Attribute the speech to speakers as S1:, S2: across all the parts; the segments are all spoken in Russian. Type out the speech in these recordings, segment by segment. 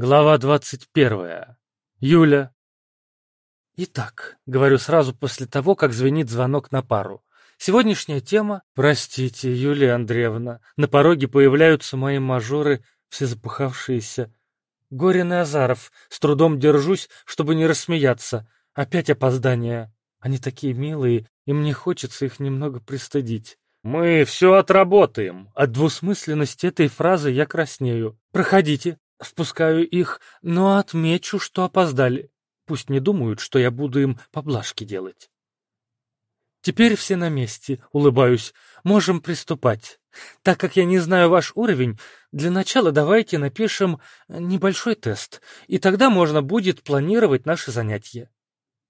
S1: Глава двадцать первая. Юля. Итак, говорю сразу после того, как звенит звонок на пару. Сегодняшняя тема... Простите, Юлия Андреевна, на пороге появляются мои мажоры, все запыхавшиеся. Горин и Азаров. С трудом держусь, чтобы не рассмеяться. Опять опоздание. Они такие милые, и мне хочется их немного пристыдить. «Мы все отработаем». От двусмысленности этой фразы я краснею. «Проходите». Впускаю их, но отмечу, что опоздали. Пусть не думают, что я буду им поблажки делать. Теперь все на месте, улыбаюсь. Можем приступать. Так как я не знаю ваш уровень, для начала давайте напишем небольшой тест, и тогда можно будет планировать наши занятия.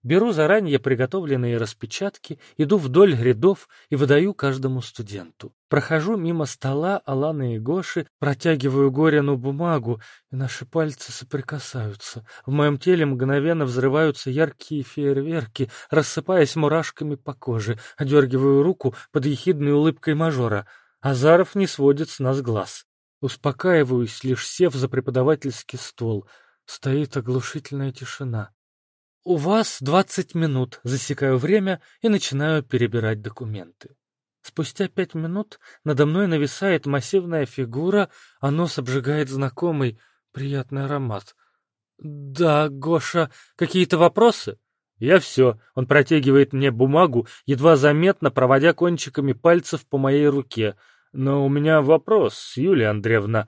S1: Беру заранее приготовленные распечатки, иду вдоль рядов и выдаю каждому студенту. Прохожу мимо стола Аланы и Гоши, протягиваю Горину бумагу, и наши пальцы соприкасаются. В моем теле мгновенно взрываются яркие фейерверки, рассыпаясь мурашками по коже. Одергиваю руку под ехидной улыбкой мажора. Азаров не сводит с нас глаз. Успокаиваюсь, лишь сев за преподавательский стол. Стоит оглушительная тишина. «У вас двадцать минут», засекаю время и начинаю перебирать документы. Спустя пять минут надо мной нависает массивная фигура, а нос обжигает знакомый приятный аромат. «Да, Гоша, какие-то вопросы?» «Я все». Он протягивает мне бумагу, едва заметно проводя кончиками пальцев по моей руке. «Но у меня вопрос, Юлия Андреевна».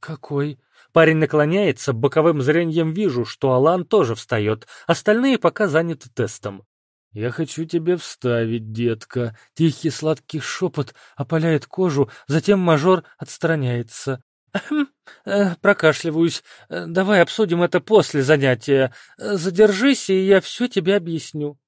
S1: «Какой?» Парень наклоняется, боковым зрением вижу, что Алан тоже встает, остальные пока заняты тестом. «Я хочу тебе вставить, детка». Тихий сладкий шепот опаляет кожу, затем мажор отстраняется. Э, прокашливаюсь. Э, давай обсудим это после занятия. Э, задержись, и я все тебе объясню.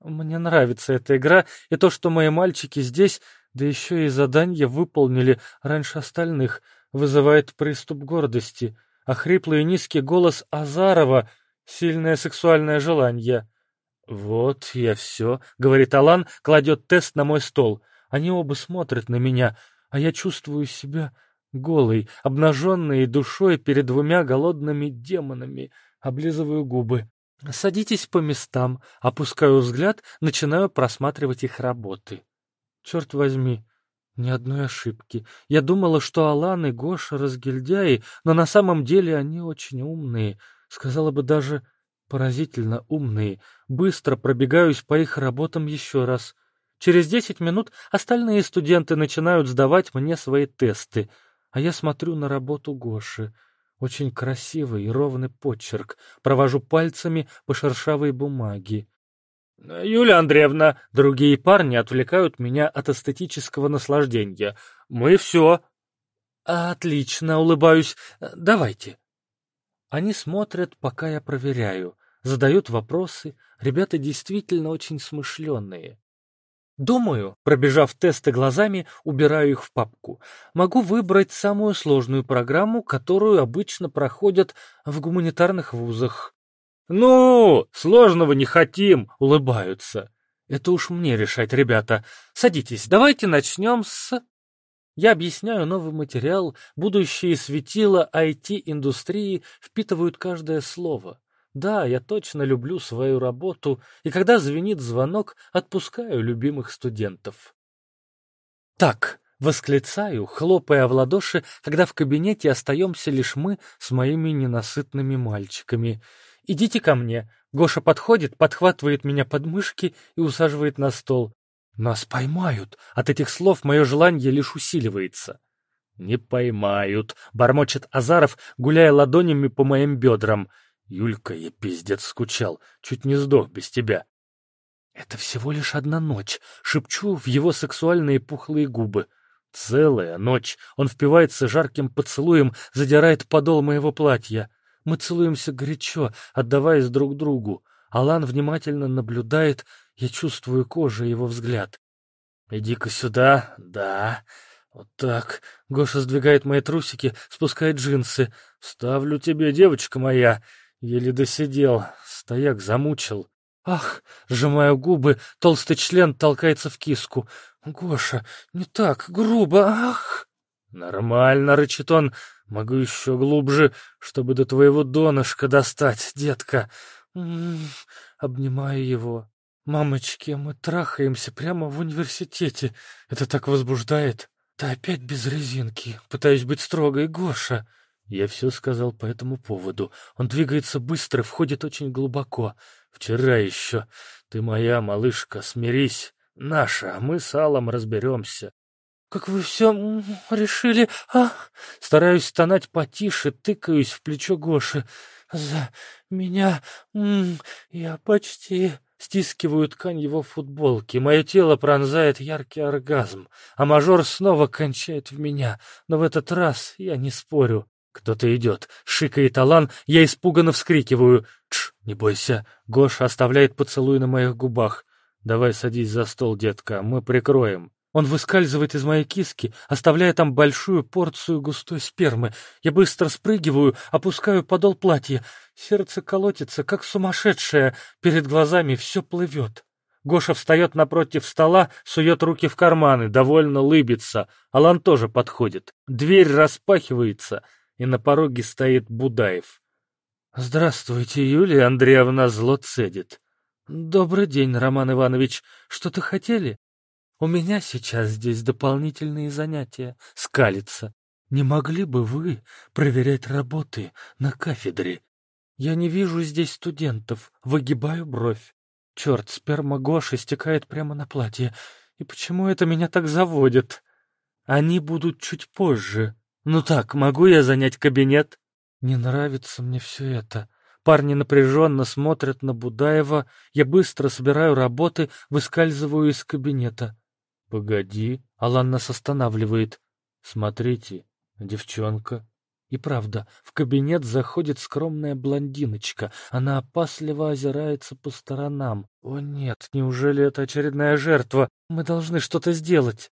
S1: Мне нравится эта игра, и то, что мои мальчики здесь, да еще и задания выполнили раньше остальных — вызывает приступ гордости, а хриплый и низкий голос Азарова — сильное сексуальное желание. «Вот я все», — говорит Алан, кладет тест на мой стол. Они оба смотрят на меня, а я чувствую себя голой, обнаженной душой перед двумя голодными демонами. Облизываю губы. Садитесь по местам, опускаю взгляд, начинаю просматривать их работы. Черт возьми, ни одной ошибки. Я думала, что Алан и Гоша разгильдяи, но на самом деле они очень умные. Сказала бы даже поразительно умные. Быстро пробегаюсь по их работам еще раз. Через десять минут остальные студенты начинают сдавать мне свои тесты, а я смотрю на работу Гоши. Очень красивый и ровный почерк. Провожу пальцами по шершавой бумаге. «Юлия Андреевна, другие парни отвлекают меня от эстетического наслаждения. Мы все». «Отлично, улыбаюсь. Давайте». Они смотрят, пока я проверяю, задают вопросы. Ребята действительно очень смышленые. Думаю, пробежав тесты глазами, убираю их в папку. Могу выбрать самую сложную программу, которую обычно проходят в гуманитарных вузах. «Ну, сложного не хотим», — улыбаются. «Это уж мне решать, ребята. Садитесь, давайте начнем с...» Я объясняю новый материал, будущие светила IT-индустрии впитывают каждое слово. Да, я точно люблю свою работу, и когда звенит звонок, отпускаю любимых студентов. Так, восклицаю, хлопая в ладоши, когда в кабинете остаемся лишь мы с моими ненасытными мальчиками — «Идите ко мне». Гоша подходит, подхватывает меня под мышки и усаживает на стол. «Нас поймают!» От этих слов мое желание лишь усиливается. «Не поймают», — бормочет Азаров, гуляя ладонями по моим бедрам. «Юлька, я пиздец скучал, чуть не сдох без тебя». «Это всего лишь одна ночь», — шепчу в его сексуальные пухлые губы. Целая ночь. Он впивается жарким поцелуем, задирает подол моего платья. Мы целуемся горячо, отдаваясь друг другу. Алан внимательно наблюдает, я чувствую кожей его взгляд. «Иди-ка сюда, да, вот так». Гоша сдвигает мои трусики, спускает джинсы. «Ставлю тебе, девочка моя». Еле досидел, стояк замучил. «Ах!» — сжимаю губы, толстый член толкается в киску. «Гоша, не так, грубо, ах!» «Нормально», — рычит он, Могу еще глубже, чтобы до твоего донышка достать, детка. М -м -м, обнимаю его. Мамочки, мы трахаемся прямо в университете. Это так возбуждает. Ты опять без резинки. Пытаюсь быть строгой, Гоша. Я все сказал по этому поводу. Он двигается быстро, входит очень глубоко. Вчера еще. Ты моя малышка, смирись. Наша, мы с Аллом разберемся. Как вы все решили? А? Стараюсь стонать потише, тыкаюсь в плечо Гоши. За меня я почти... Стискиваю ткань его футболки, мое тело пронзает яркий оргазм, а мажор снова кончает в меня, но в этот раз я не спорю. Кто-то идет, шикает Алан, я испуганно вскрикиваю. Тш, не бойся, Гоша оставляет поцелуй на моих губах. Давай садись за стол, детка, мы прикроем. Он выскальзывает из моей киски, оставляя там большую порцию густой спермы. Я быстро спрыгиваю, опускаю подол платья. Сердце колотится, как сумасшедшее. Перед глазами все плывет. Гоша встает напротив стола, сует руки в карманы, довольно лыбится. Алан тоже подходит. Дверь распахивается, и на пороге стоит Будаев. «Здравствуйте, Юлия Андреевна зло цедит». «Добрый день, Роман Иванович. Что-то хотели?» У меня сейчас здесь дополнительные занятия. Скалится. Не могли бы вы проверять работы на кафедре? Я не вижу здесь студентов. Выгибаю бровь. Черт, сперма Гоши стекает прямо на платье. И почему это меня так заводит? Они будут чуть позже. Ну так, могу я занять кабинет? Не нравится мне все это. Парни напряженно смотрят на Будаева. Я быстро собираю работы, выскальзываю из кабинета. «Погоди!» — Алан нас останавливает. «Смотрите, девчонка!» И правда, в кабинет заходит скромная блондиночка. Она опасливо озирается по сторонам. «О нет, неужели это очередная жертва? Мы должны что-то сделать!»